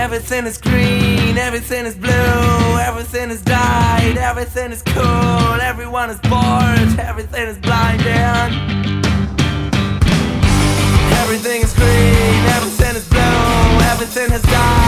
Everything is green, everything is blue, everything is dyed, everything is cool, everyone is bored, everything is blinding. Everything is green, everything is blue, everything has died,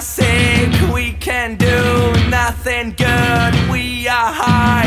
sick, we can do nothing good. We are high,